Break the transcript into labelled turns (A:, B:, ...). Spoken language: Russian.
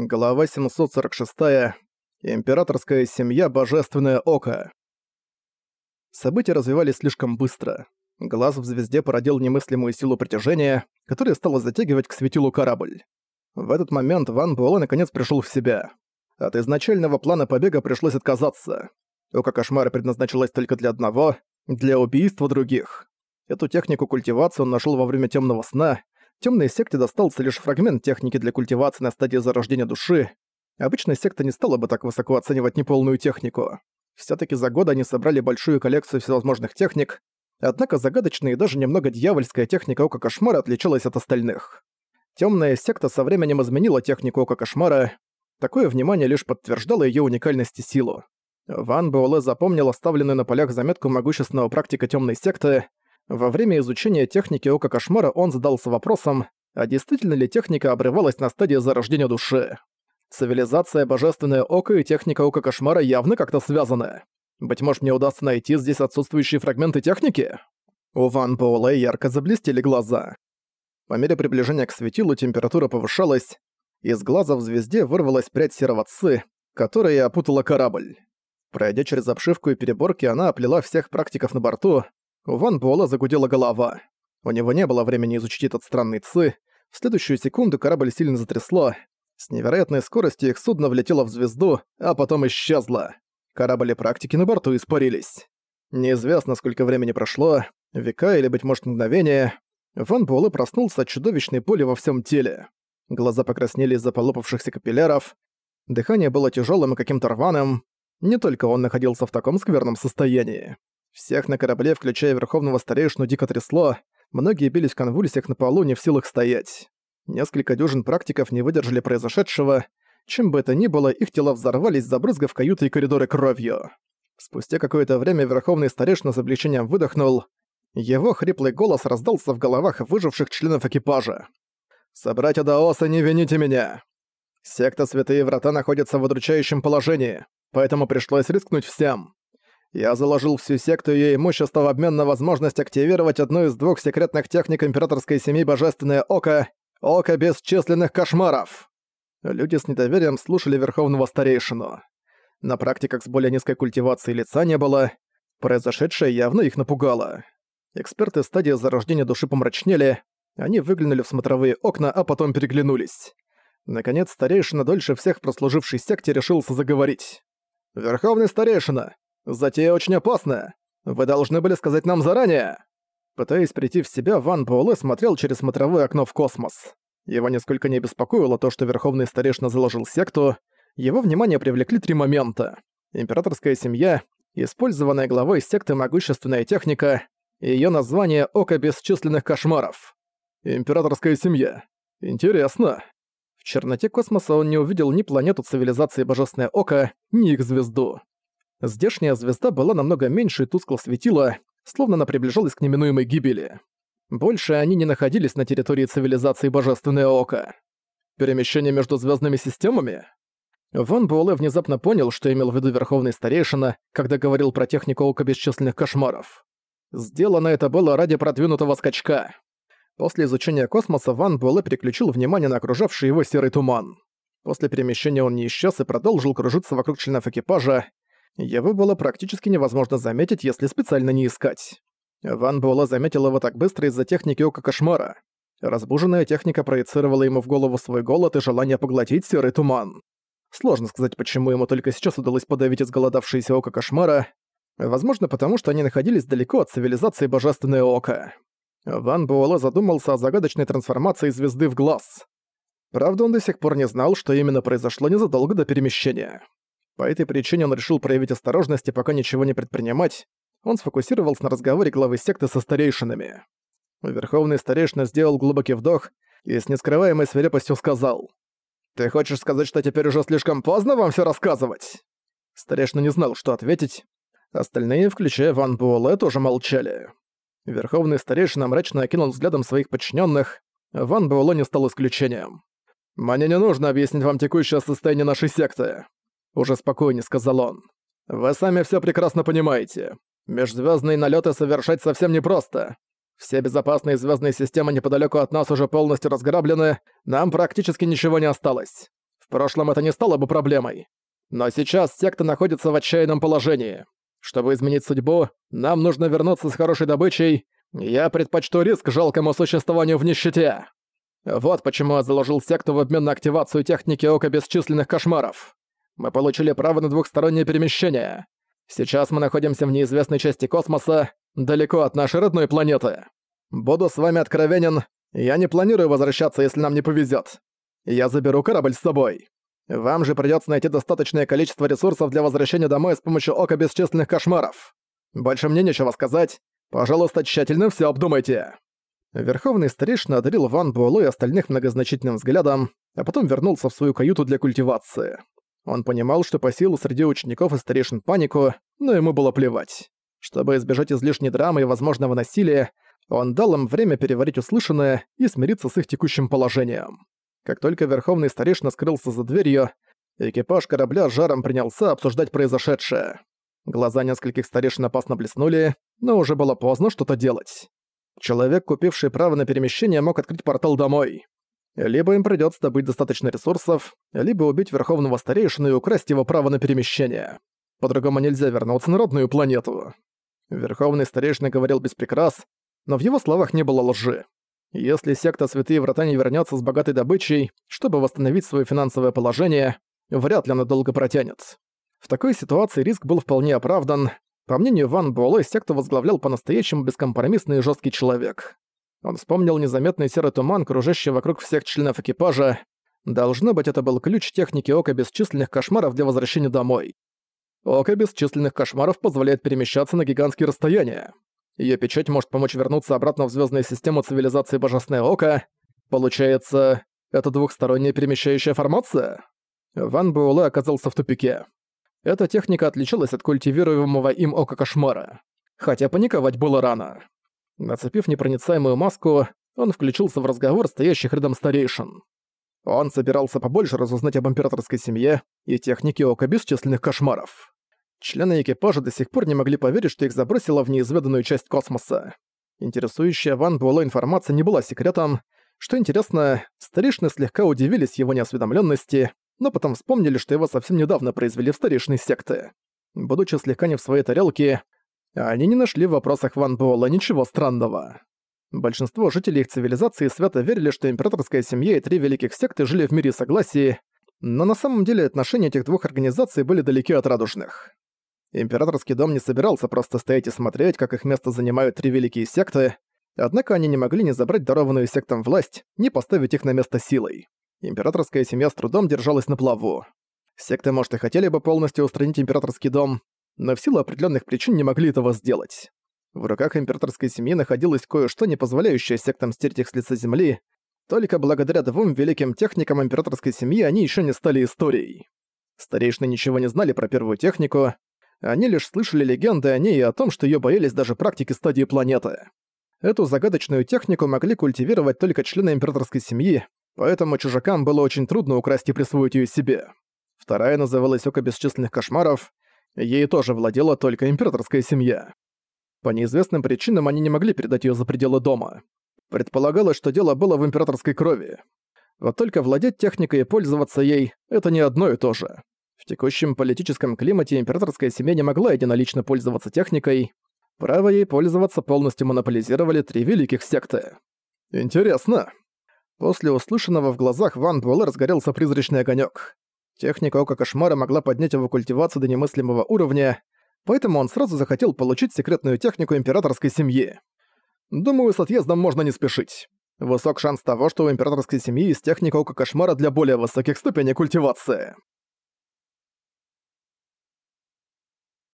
A: Глава 746. Императорская семья Божественное Око. События развивались слишком быстро. Глаз в звезде породил немыслимую силу притяжения, которая стала затягивать к светилу корабль. В этот момент Ван Буэлэ наконец пришел в себя. От изначального плана побега пришлось отказаться. Око кошмара предназначалось только для одного — для убийства других. Эту технику культивации он нашел во время темного сна, Темной секте достался лишь фрагмент техники для культивации на стадии зарождения души. Обычная секта не стала бы так высоко оценивать неполную технику. все таки за годы они собрали большую коллекцию всевозможных техник, однако загадочная и даже немного дьявольская техника Ока Кошмара отличалась от остальных. Темная секта со временем изменила технику Ока Кошмара, такое внимание лишь подтверждало ее уникальность и силу. Ван Буэлэ запомнил оставленную на полях заметку могущественного практика темной секты, во время изучения техники Ока Кошмара он задался вопросом, а действительно ли техника обрывалась на стадии зарождения души. Цивилизация Божественное Око и техника Ока Кошмара явно как-то связаны. Быть может, мне удастся найти здесь отсутствующие фрагменты техники? У Ван Буэлэ ярко заблестели глаза. По мере приближения к светилу температура повышалась, из глаза в звезде вырвалась прядь серого цы, которая опутала корабль. Пройдя через обшивку и переборки, она оплела всех практиков на борту, у Ван Буэлла загудела голова. У него не было времени изучить этот странный цы. В следующую секунду корабль сильно затрясло. С невероятной скоростью их судно влетело в звезду, а потом исчезло. Корабль и практики на борту испарились. Неизвестно, сколько времени прошло, века или, быть может, мгновение. Ван Буэлэ проснулся от чудовищной боли во всем теле. Глаза покраснели из-за полопавшихся капилляров. Дыхание было тяжелым и каким-то рваным. Не только он находился в таком скверном состоянии. Всех на корабле, включая Верховного Старейшину, дико трясло, многие бились в конвульсиях на полу, не в силах стоять. Несколько дюжин практиков не выдержали произошедшего, чем бы это ни было, их тела взорвались, забрызгав каюты и коридоры кровью. Спустя какое-то время Верховный Старейшина с облегчением выдохнул. Его хриплый голос раздался в головах выживших членов экипажа. «Собратья Даоса, не вините меня! Секта Святые Врата находится в удручающем положении, поэтому пришлось рискнуть всем. Я заложил всю секту и имущество в обмен на возможность активировать одну из двух секретных техник императорской семьи Божественное Око — Око Бесчисленных Кошмаров. Люди с недоверием слушали Верховного Старейшину. На практиках с более низкой культивацией лица не было. Произошедшее явно их напугало. Эксперты стадии зарождения души помрачнели, они выглянули в смотровые окна, а потом переглянулись. Наконец, старейшина, дольше всех прослуживший секте, решился заговорить. «Верховный старейшина, Затея очень опасная. Вы должны были сказать нам заранее». Пытаясь прийти в себя, Ван Буэлэ смотрел через смотровое окно в космос. Его нисколько не беспокоило то, что Верховный Старейшина заложил секту. Его внимание привлекли три момента. Императорская семья, использованная главой секты могущественная техника и её название «Око бесчисленных кошмаров». Императорская семья. Интересно. В черноте космоса он не увидел ни планету цивилизации Божественное Око, ни их звезду. Здешняя звезда была намного меньше и тускло светила, словно она приближалась к неминуемой гибели. Больше они не находились на территории цивилизации Божественное Око. Перемещение между звездными системами? Ван Буэлэ внезапно понял, что имел в виду Верховный Старейшина, когда говорил про технику Ока Бесчисленных Кошмаров. Сделано это было ради продвинутого скачка. После изучения космоса Ван Буэлэ переключил внимание на окружавший его серый туман. После перемещения он не исчез и продолжил кружиться вокруг членов экипажа, его было практически невозможно заметить, если специально не искать. Ван Буэлэ заметил его так быстро из-за техники Ока Кошмара. Разбуженная техника проецировала ему в голову свой голод и желание поглотить серый туман. Сложно сказать, почему ему только сейчас удалось подавить изголодавшееся Око Кошмара. Возможно, потому что они находились далеко от цивилизации Божественное Око. Ван Буэлэ задумался о загадочной трансформации звезды в глаз. Правда, он до сих пор не знал, что именно произошло незадолго до перемещения. По этой причине он решил проявить осторожность и пока ничего не предпринимать. Он сфокусировался на разговоре главы секты со старейшинами. Верховный старейшина сделал глубокий вдох и с нескрываемой свирепостью сказал. «Ты хочешь сказать, что теперь уже слишком поздно вам все рассказывать?» Старейшина не знал, что ответить. Остальные, включая Ван Буэлэ, тоже молчали. Верховный старейшина мрачно окинул взглядом своих подчиненных. Ван Буэлэ не стал исключением. «Мне не нужно объяснить вам текущее состояние нашей секты уже спокойнее сказал он. Вы сами все прекрасно понимаете. Межзвездные налеты совершать совсем непросто. Все безопасные звездные системы неподалеку от нас уже полностью разграблены, нам практически ничего не осталось. В прошлом это не стало бы проблемой. Но сейчас секта находится в отчаянном положении. Чтобы изменить судьбу, нам нужно вернуться с хорошей добычей. Я предпочту риск жалкому существованию в нищете. Вот почему я заложил секту в обмен на активацию техники Ока Бесчисленных Кошмаров. Мы получили право на двухстороннее перемещение. Сейчас мы находимся в неизвестной части космоса, далеко от нашей родной планеты. Буду с вами откровенен, я не планирую возвращаться, если нам не повезет. Я заберу корабль с собой. Вам же придется найти достаточное количество ресурсов для возвращения домой с помощью Ока Бесчисленных Кошмаров. Больше мне нечего сказать. Пожалуйста, тщательно все обдумайте». Верховный старейшина одарил Ван Буэлло и остальных многозначительным взглядом, а потом вернулся в свою каюту для культивации. Он понимал, что по силу среди учеников и старейшин панику, но ему было плевать. Чтобы избежать излишней драмы и возможного насилия, он дал им время переварить услышанное и смириться с их текущим положением. Как только Верховный Старейшина скрылся за дверью, экипаж корабля жаром принялся обсуждать произошедшее. Глаза нескольких старейшин опасно блеснули, но уже было поздно что-то делать. Человек, купивший право на перемещение, мог открыть портал домой. Либо им придётся добыть достаточно ресурсов, либо убить Верховного Старейшину и украсть его право на перемещение. По-другому нельзя вернуться на родную планету. Верховный Старейшина говорил без прикрас, но в его словах не было лжи. Если секта Святые Врата не вернется с богатой добычей, чтобы восстановить свое финансовое положение, вряд ли она долго протянет. В такой ситуации риск был вполне оправдан. По мнению Ван Буэлэ, секту возглавлял по-настоящему бескомпромиссный и жесткий человек. Он вспомнил незаметный серый туман, кружащий вокруг всех членов экипажа. Должно быть, это был ключ техники Ока Бесчисленных Кошмаров для возвращения домой. Око Бесчисленных Кошмаров позволяет перемещаться на гигантские расстояния. Её печать может помочь вернуться обратно в звёздную систему цивилизации Божественное Око. Получается, это двухсторонняя перемещающая формация? Ван Буэлэ оказался в тупике. Эта техника отличалась от культивируемого им Ока Кошмара. Хотя паниковать было рано. Нацепив непроницаемую маску, он включился в разговор стоящих рядом старейшин. Он собирался побольше разузнать об императорской семье и технике Ока Бесчисленных Кошмаров. Члены экипажа до сих пор не могли поверить, что их забросило в неизведанную часть космоса. Интересующая Ван Буэлло информация не была секретом. Что интересно, старейшины слегка удивились его неосведомленности, но потом вспомнили, что его совсем недавно произвели в старейшины секты. Будучи слегка не в своей тарелке, они не нашли в вопросах Ван Буэлла ничего странного. Большинство жителей их цивилизации свято верили, что императорская семья и три великих секты жили в мире согласии, но на самом деле отношения этих двух организаций были далеки от радужных. Императорский дом не собирался просто стоять и смотреть, как их место занимают три великие секты, однако они не могли ни забрать дарованную сектам власть, ни поставить их на место силой. Императорская семья с трудом держалась на плаву. Секты, может, и хотели бы полностью устранить императорский дом, но в силу определенных причин не могли этого сделать. В руках императорской семьи находилось кое-что, не позволяющее сектам стереть их с лица земли, только благодаря двум великим техникам императорской семьи они еще не стали историей. Старейшины ничего не знали про первую технику, они лишь слышали легенды о ней и о том, что ее боялись даже практики стадии планеты. Эту загадочную технику могли культивировать только члены императорской семьи, поэтому чужакам было очень трудно украсть и присвоить ее себе. Вторая называлась «Око бесчисленных кошмаров», ей тоже владела только императорская семья. По неизвестным причинам они не могли передать ее за пределы дома. Предполагалось, что дело было в императорской крови. Вот только владеть техникой и пользоваться ей – это не одно и то же. В текущем политическом климате императорская семья не могла единолично пользоваться техникой. Право ей пользоваться полностью монополизировали три великих секты. Интересно. После услышанного в глазах Ван Буэлэ разгорелся призрачный огонек. Техника Ока Кошмара могла поднять его культивацию до немыслимого уровня, поэтому он сразу захотел получить секретную технику императорской семьи. Думаю, с отъездом можно не спешить. Высок шанс того, что у императорской семьи есть техника Ока Кошмара для более высоких ступеней культивации.